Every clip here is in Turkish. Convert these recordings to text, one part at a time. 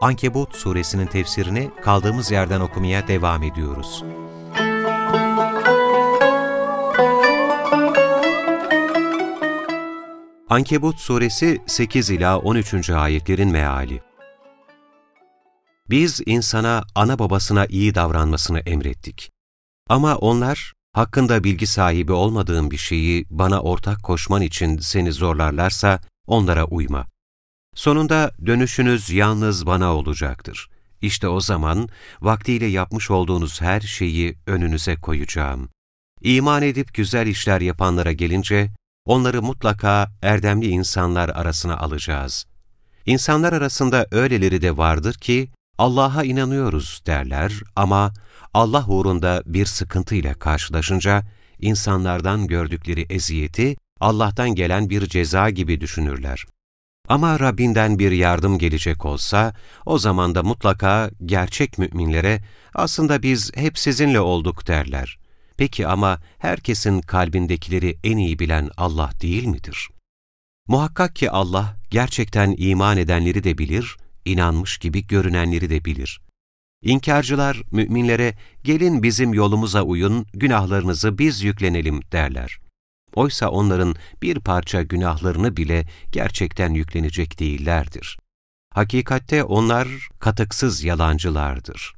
Ankebut suresinin tefsirini kaldığımız yerden okumaya devam ediyoruz. Ankebut suresi 8 ila 13. ayetlerin meali. Biz insana ana babasına iyi davranmasını emrettik. Ama onlar hakkında bilgi sahibi olmadığım bir şeyi bana ortak koşman için seni zorlarlarsa onlara uyma. Sonunda dönüşünüz yalnız bana olacaktır. İşte o zaman vaktiyle yapmış olduğunuz her şeyi önünüze koyacağım. İman edip güzel işler yapanlara gelince, onları mutlaka erdemli insanlar arasına alacağız. İnsanlar arasında öyleleri de vardır ki, Allah'a inanıyoruz derler ama Allah uğrunda bir sıkıntıyla karşılaşınca, insanlardan gördükleri eziyeti Allah'tan gelen bir ceza gibi düşünürler. Ama Rabbinden bir yardım gelecek olsa, o zaman da mutlaka gerçek müminlere aslında biz hep sizinle olduk derler. Peki ama herkesin kalbindekileri en iyi bilen Allah değil midir? Muhakkak ki Allah gerçekten iman edenleri de bilir, inanmış gibi görünenleri de bilir. İnkarcılar müminlere gelin bizim yolumuza uyun, günahlarınızı biz yüklenelim derler. Oysa onların bir parça günahlarını bile gerçekten yüklenecek değillerdir. Hakikatte onlar katıksız yalancılardır.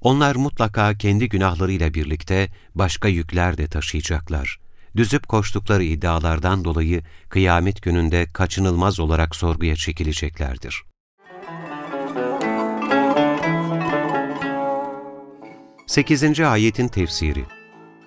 Onlar mutlaka kendi günahlarıyla birlikte başka yükler de taşıyacaklar. Düzüp koştukları iddialardan dolayı kıyamet gününde kaçınılmaz olarak sorguya çekileceklerdir. 8. ayetin tefsiri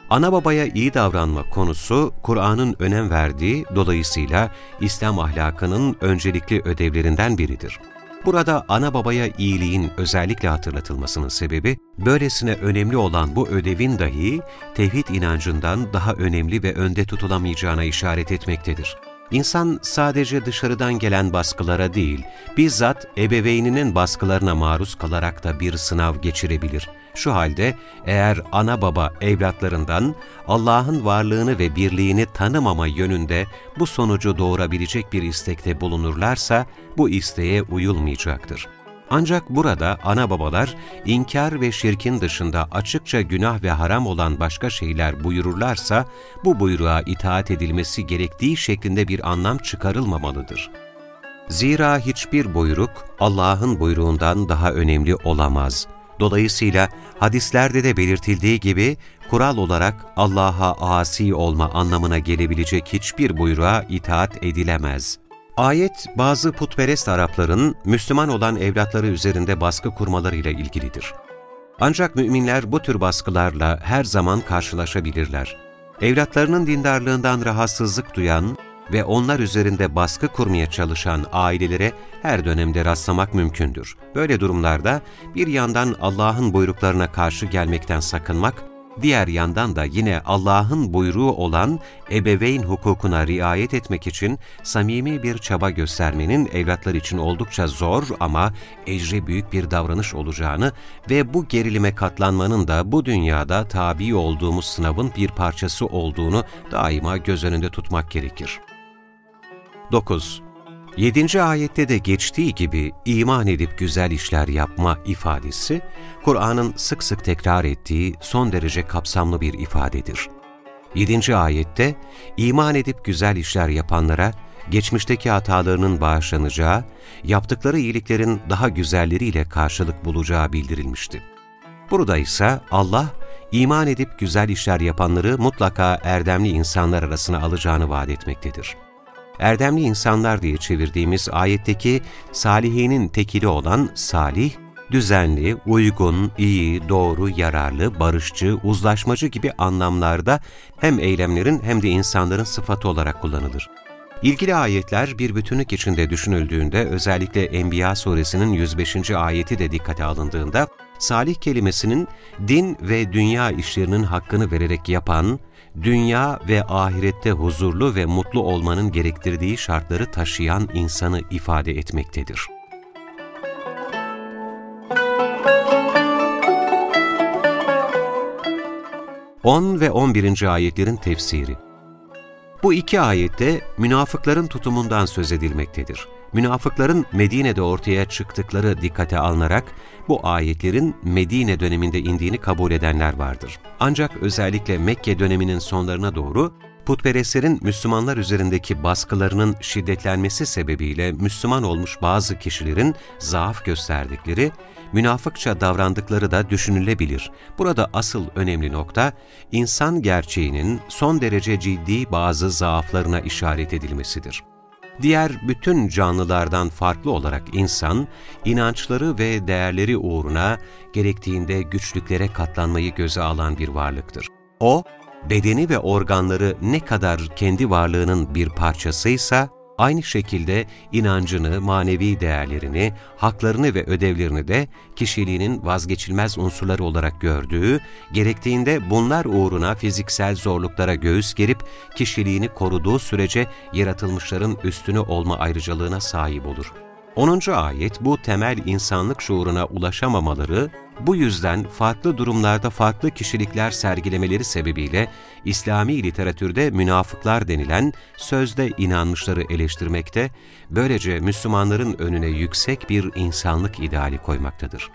Ana babaya iyi davranma konusu, Kur'an'ın önem verdiği, dolayısıyla İslam ahlakının öncelikli ödevlerinden biridir. Burada ana babaya iyiliğin özellikle hatırlatılmasının sebebi, böylesine önemli olan bu ödevin dahi tevhid inancından daha önemli ve önde tutulamayacağına işaret etmektedir. İnsan sadece dışarıdan gelen baskılara değil, bizzat ebeveyninin baskılarına maruz kalarak da bir sınav geçirebilir. Şu halde eğer ana baba evlatlarından Allah'ın varlığını ve birliğini tanımama yönünde bu sonucu doğurabilecek bir istekte bulunurlarsa bu isteğe uyulmayacaktır. Ancak burada ana babalar inkar ve şirkin dışında açıkça günah ve haram olan başka şeyler buyururlarsa bu buyruğa itaat edilmesi gerektiği şeklinde bir anlam çıkarılmamalıdır. Zira hiçbir buyruk Allah'ın buyruğundan daha önemli olamaz. Dolayısıyla hadislerde de belirtildiği gibi kural olarak Allah'a asi olma anlamına gelebilecek hiçbir buyruğa itaat edilemez. Ayet, bazı putperest Arapların Müslüman olan evlatları üzerinde baskı kurmalarıyla ilgilidir. Ancak müminler bu tür baskılarla her zaman karşılaşabilirler. Evlatlarının dindarlığından rahatsızlık duyan ve onlar üzerinde baskı kurmaya çalışan ailelere her dönemde rastlamak mümkündür. Böyle durumlarda bir yandan Allah'ın buyruklarına karşı gelmekten sakınmak, diğer yandan da yine Allah'ın buyruğu olan ebeveyn hukukuna riayet etmek için samimi bir çaba göstermenin evlatlar için oldukça zor ama ecri büyük bir davranış olacağını ve bu gerilime katlanmanın da bu dünyada tabi olduğumuz sınavın bir parçası olduğunu daima göz önünde tutmak gerekir. 9. 7. ayette de geçtiği gibi iman edip güzel işler yapma ifadesi, Kur'an'ın sık sık tekrar ettiği son derece kapsamlı bir ifadedir. 7. ayette iman edip güzel işler yapanlara geçmişteki hatalarının bağışlanacağı, yaptıkları iyiliklerin daha güzelleriyle karşılık bulacağı bildirilmişti. Burada ise Allah, iman edip güzel işler yapanları mutlaka erdemli insanlar arasına alacağını vaat etmektedir erdemli insanlar diye çevirdiğimiz ayetteki salihinin tekili olan salih, düzenli, uygun, iyi, doğru, yararlı, barışçı, uzlaşmacı gibi anlamlarda hem eylemlerin hem de insanların sıfatı olarak kullanılır. İlgili ayetler bir bütünlük içinde düşünüldüğünde özellikle Enbiya suresinin 105. ayeti de dikkate alındığında salih kelimesinin din ve dünya işlerinin hakkını vererek yapan, dünya ve ahirette huzurlu ve mutlu olmanın gerektirdiği şartları taşıyan insanı ifade etmektedir. On ve 11. ayetlerin tefsiri Bu iki ayette münafıkların tutumundan söz edilmektedir. Münafıkların Medine'de ortaya çıktıkları dikkate alınarak bu ayetlerin Medine döneminde indiğini kabul edenler vardır. Ancak özellikle Mekke döneminin sonlarına doğru putperestlerin Müslümanlar üzerindeki baskılarının şiddetlenmesi sebebiyle Müslüman olmuş bazı kişilerin zaaf gösterdikleri, münafıkça davrandıkları da düşünülebilir. Burada asıl önemli nokta, insan gerçeğinin son derece ciddi bazı zaaflarına işaret edilmesidir. Diğer bütün canlılardan farklı olarak insan, inançları ve değerleri uğruna gerektiğinde güçlüklere katlanmayı göze alan bir varlıktır. O, bedeni ve organları ne kadar kendi varlığının bir parçasıysa, Aynı şekilde inancını, manevi değerlerini, haklarını ve ödevlerini de kişiliğinin vazgeçilmez unsurları olarak gördüğü, gerektiğinde bunlar uğruna fiziksel zorluklara göğüs gerip kişiliğini koruduğu sürece yaratılmışların üstünü olma ayrıcalığına sahip olur. 10. ayet bu temel insanlık şuuruna ulaşamamaları, bu yüzden farklı durumlarda farklı kişilikler sergilemeleri sebebiyle İslami literatürde münafıklar denilen sözde inanmışları eleştirmekte, böylece Müslümanların önüne yüksek bir insanlık ideali koymaktadır.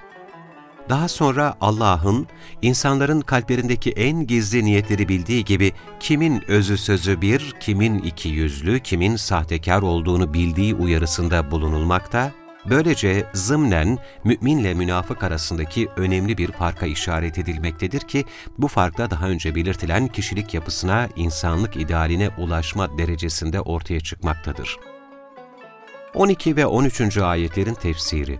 Daha sonra Allah'ın insanların kalplerindeki en gizli niyetleri bildiği gibi kimin özü sözü bir, kimin iki yüzlü, kimin sahtekar olduğunu bildiği uyarısında bulunulmakta, böylece zımnen müminle münafık arasındaki önemli bir farka işaret edilmektedir ki bu farkla daha önce belirtilen kişilik yapısına, insanlık idealine ulaşma derecesinde ortaya çıkmaktadır. 12 ve 13. ayetlerin tefsiri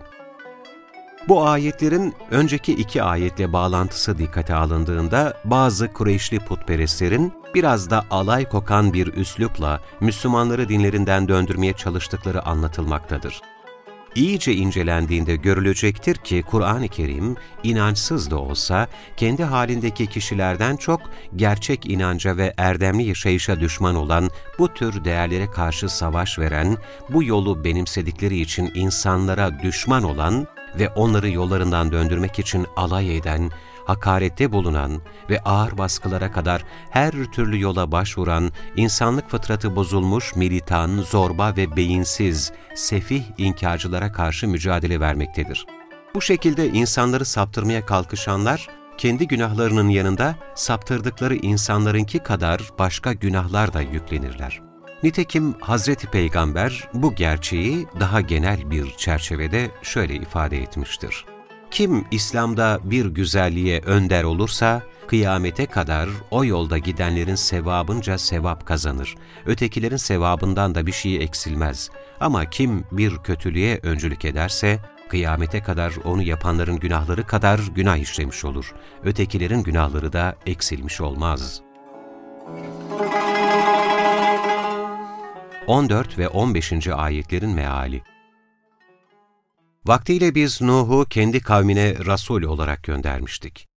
bu ayetlerin önceki iki ayetle bağlantısı dikkate alındığında bazı Kureyşli putperestlerin biraz da alay kokan bir üslupla Müslümanları dinlerinden döndürmeye çalıştıkları anlatılmaktadır. İyice incelendiğinde görülecektir ki Kur'an-ı Kerim inançsız da olsa kendi halindeki kişilerden çok gerçek inanca ve erdemli yaşayışa düşman olan bu tür değerlere karşı savaş veren, bu yolu benimsedikleri için insanlara düşman olan ve onları yollarından döndürmek için alay eden, hakarette bulunan ve ağır baskılara kadar her türlü yola başvuran, insanlık fıtratı bozulmuş, militan, zorba ve beyinsiz, sefih inkarcılara karşı mücadele vermektedir. Bu şekilde insanları saptırmaya kalkışanlar, kendi günahlarının yanında saptırdıkları insanlarınki kadar başka günahlar da yüklenirler. Nitekim Hazreti Peygamber bu gerçeği daha genel bir çerçevede şöyle ifade etmiştir. Kim İslam'da bir güzelliğe önder olursa, kıyamete kadar o yolda gidenlerin sevabınca sevap kazanır. Ötekilerin sevabından da bir şey eksilmez. Ama kim bir kötülüğe öncülük ederse, kıyamete kadar onu yapanların günahları kadar günah işlemiş olur. Ötekilerin günahları da eksilmiş olmaz. 14 ve 15. ayetlerin meali Vaktiyle biz Nuh'u kendi kavmine Rasul olarak göndermiştik.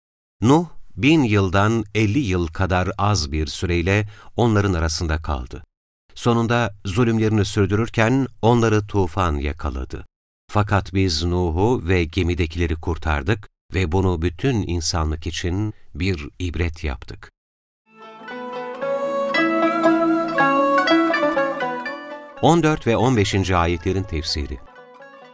Nuh, bin yıldan elli yıl kadar az bir süreyle onların arasında kaldı. Sonunda zulümlerini sürdürürken onları tufan yakaladı. Fakat biz Nuh'u ve gemidekileri kurtardık ve bunu bütün insanlık için bir ibret yaptık. 14 ve 15. ayetlerin tefsiri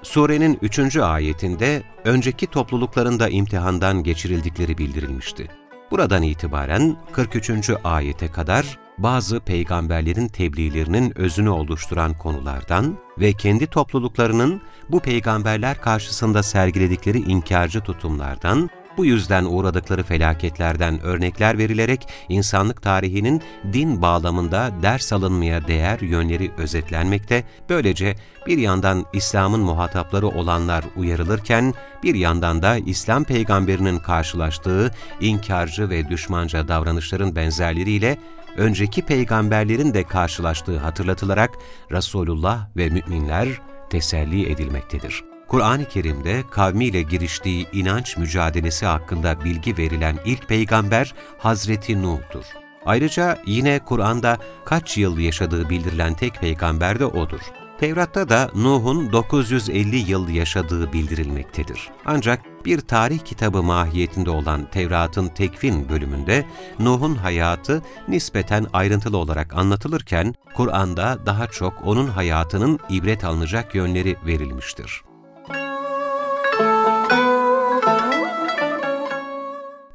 Surenin 3. ayetinde önceki topluluklarında imtihandan geçirildikleri bildirilmişti. Buradan itibaren 43. ayete kadar bazı peygamberlerin tebliğlerinin özünü oluşturan konulardan ve kendi topluluklarının bu peygamberler karşısında sergiledikleri inkarcı tutumlardan bu yüzden uğradıkları felaketlerden örnekler verilerek insanlık tarihinin din bağlamında ders alınmaya değer yönleri özetlenmekte, böylece bir yandan İslam'ın muhatapları olanlar uyarılırken, bir yandan da İslam peygamberinin karşılaştığı inkarcı ve düşmanca davranışların benzerleriyle önceki peygamberlerin de karşılaştığı hatırlatılarak Resulullah ve müminler teselli edilmektedir. Kur'an-ı Kerim'de kavmiyle giriştiği inanç mücadelesi hakkında bilgi verilen ilk peygamber Hazreti Nuh'tur. Ayrıca yine Kur'an'da kaç yıl yaşadığı bildirilen tek peygamber de O'dur. Tevrat'ta da Nuh'un 950 yıl yaşadığı bildirilmektedir. Ancak bir tarih kitabı mahiyetinde olan Tevrat'ın tekvin bölümünde Nuh'un hayatı nispeten ayrıntılı olarak anlatılırken, Kur'an'da daha çok onun hayatının ibret alınacak yönleri verilmiştir.